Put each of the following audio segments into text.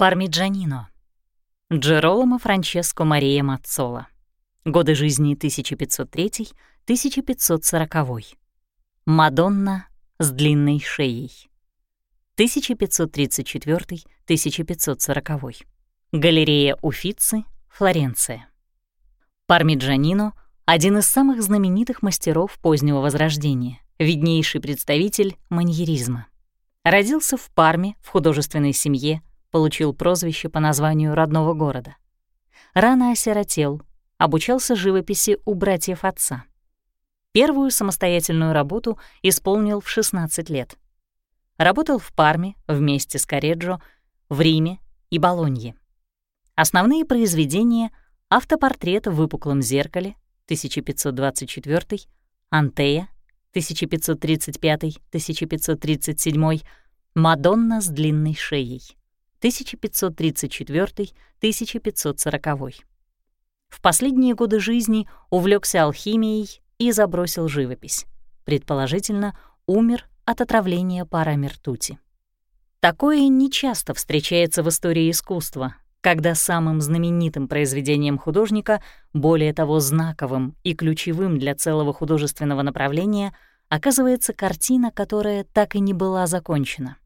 Пармиджанино. Джероломо Франческо Мария Маццола. Годы жизни 1503-1540. Мадонна с длинной шеей. 1534-1540. Галерея Уффици, Флоренция. Пармиджанино — один из самых знаменитых мастеров позднего Возрождения, виднейший представитель маньеризма. Родился в Парме в художественной семье, получил прозвище по названию родного города. Рано осиротел, обучался живописи у братьев отца. Первую самостоятельную работу исполнил в 16 лет. Работал в Парме вместе с Кареджо, в Риме и Болонье. Основные произведения — «Автопортрет в выпуклом зеркале» 1524, «Антея» 1535-1537, «Мадонна с длинной шеей» 1534-1540. В последние годы жизни увлекся алхимией и забросил живопись. Предположительно, умер от отравления парами ртути. Такое нечасто встречается в истории искусства, когда самым знаменитым произведением художника, более того знаковым и ключевым для целого художественного направления, оказывается картина, которая так и не была закончена.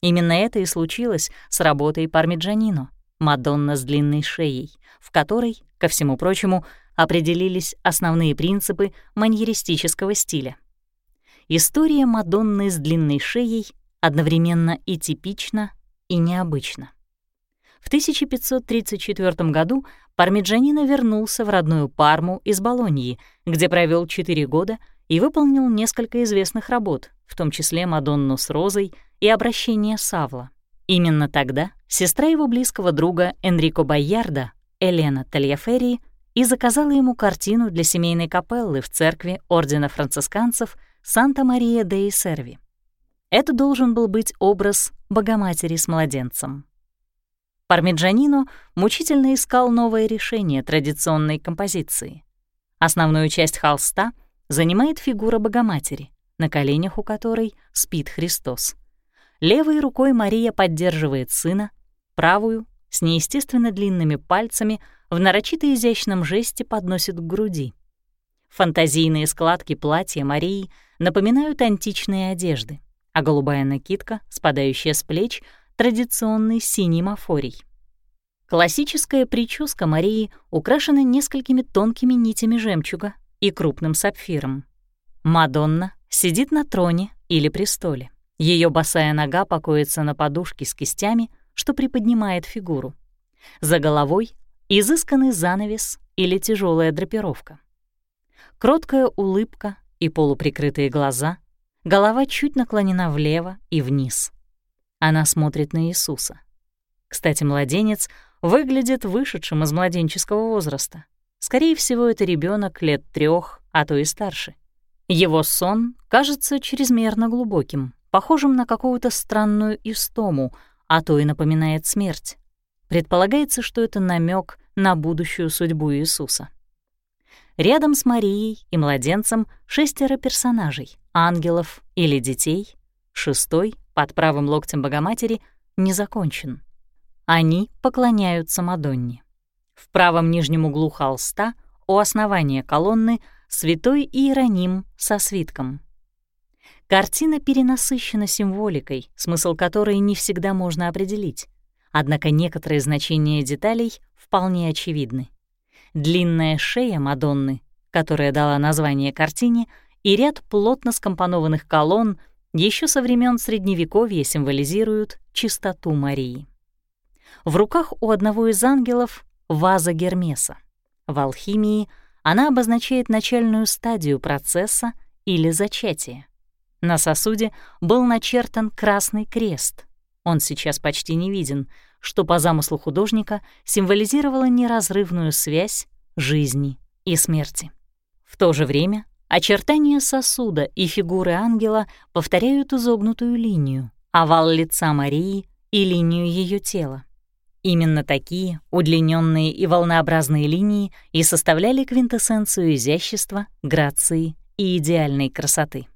Именно это и случилось с работой Пармиджанино «Мадонна с длинной шеей», в которой, ко всему прочему, определились основные принципы маньеристического стиля. История Мадонны с длинной шеей одновременно и типична, и необычна. В 1534 году Пармиджанино вернулся в родную Парму из Болоньи, где провел 4 года и выполнил несколько известных работ, в том числе «Мадонну с розой», и обращение Савла. Именно тогда сестра его близкого друга Энрико Байярда, Елена Тальяферри, и заказала ему картину для семейной капеллы в церкви Ордена францисканцев Санта-Мария де Серви. Это должен был быть образ Богоматери с младенцем. Пармиджанино мучительно искал новое решение традиционной композиции. Основную часть холста занимает фигура Богоматери, на коленях у которой спит Христос. Левой рукой Мария поддерживает сына, правую, с неестественно длинными пальцами, в нарочито изящном жесте подносит к груди. Фантазийные складки платья Марии напоминают античные одежды, а голубая накидка, спадающая с плеч, традиционный синий мафорий. Классическая прическа Марии украшена несколькими тонкими нитями жемчуга и крупным сапфиром. Мадонна сидит на троне или престоле. Ее босая нога покоится на подушке с кистями, что приподнимает фигуру. За головой — изысканный занавес или тяжелая драпировка. Кроткая улыбка и полуприкрытые глаза, голова чуть наклонена влево и вниз. Она смотрит на Иисуса. Кстати, младенец выглядит вышедшим из младенческого возраста. Скорее всего, это ребенок лет трех, а то и старше. Его сон кажется чрезмерно глубоким, похожим на какую-то странную истому, а то и напоминает смерть. Предполагается, что это намек на будущую судьбу Иисуса. Рядом с Марией и младенцем шестеро персонажей, ангелов или детей. Шестой, под правым локтем Богоматери, не закончен. Они поклоняются Мадонне. В правом нижнем углу холста у основания колонны святой Иероним со свитком — Картина перенасыщена символикой, смысл которой не всегда можно определить. Однако некоторые значения деталей вполне очевидны. Длинная шея Мадонны, которая дала название картине, и ряд плотно скомпонованных колонн еще со времен Средневековья символизируют чистоту Марии. В руках у одного из ангелов ваза Гермеса. В алхимии она обозначает начальную стадию процесса или зачатие. На сосуде был начертан красный крест. Он сейчас почти не виден, что по замыслу художника символизировало неразрывную связь жизни и смерти. В то же время очертания сосуда и фигуры ангела повторяют изогнутую линию, овал лица Марии и линию ее тела. Именно такие удлиненные и волнообразные линии и составляли квинтэссенцию изящества, грации и идеальной красоты.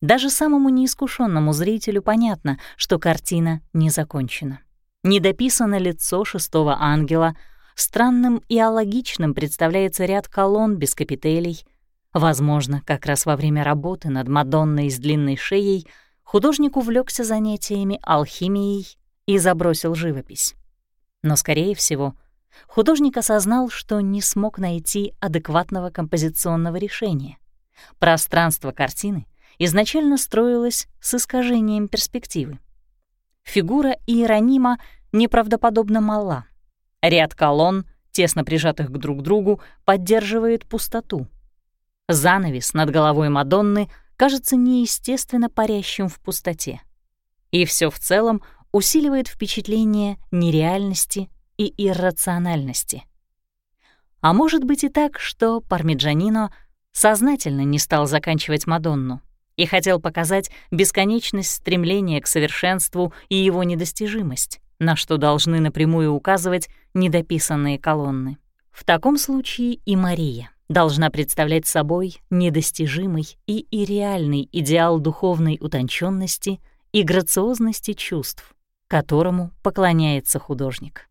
Даже самому неискушенному зрителю понятно, что картина не закончена. недописано лицо шестого ангела, странным и алогичным представляется ряд колонн без капителей. Возможно, как раз во время работы над Мадонной с длинной шеей художник увлекся занятиями алхимией и забросил живопись. Но, скорее всего, художник осознал, что не смог найти адекватного композиционного решения. Пространство картины изначально строилось с искажением перспективы. Фигура Иеронима неправдоподобно мала. Ряд колонн, тесно прижатых к друг другу, поддерживает пустоту. Занавес над головой Мадонны кажется неестественно парящим в пустоте. И все в целом усиливает впечатление нереальности и иррациональности. А может быть и так, что Пармиджанино сознательно не стал заканчивать Мадонну и хотел показать бесконечность стремления к совершенству и его недостижимость, на что должны напрямую указывать недописанные колонны. В таком случае и Мария должна представлять собой недостижимый и ирреальный идеал духовной утонченности и грациозности чувств, которому поклоняется художник.